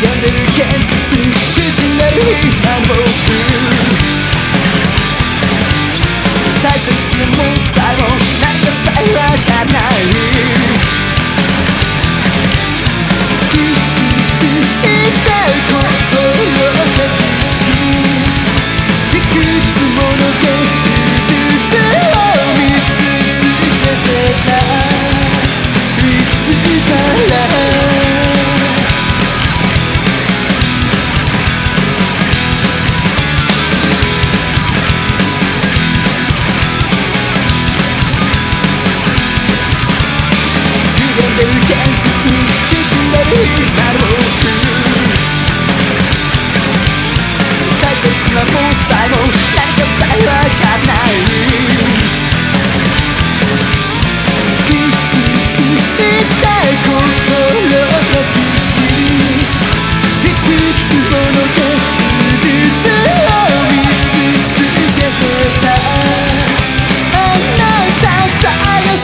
歪んでる現実苦しんでる今の僕大切なもの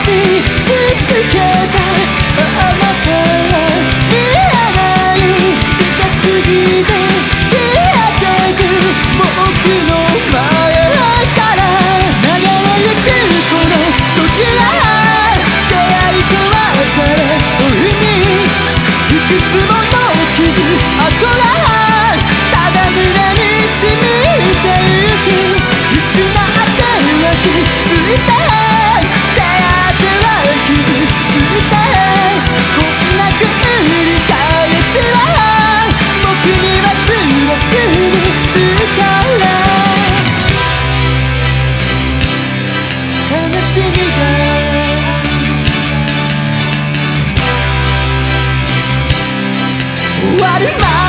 しい What am I?